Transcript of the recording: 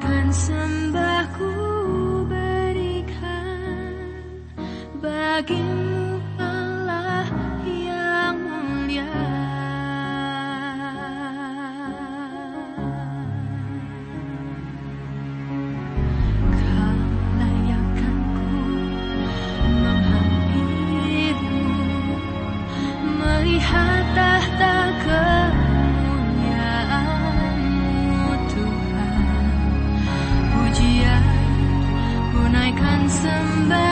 akan sembahku berikan bagimu Allah yang mulia. Kau layakkan ku menghampirimu melihat somebody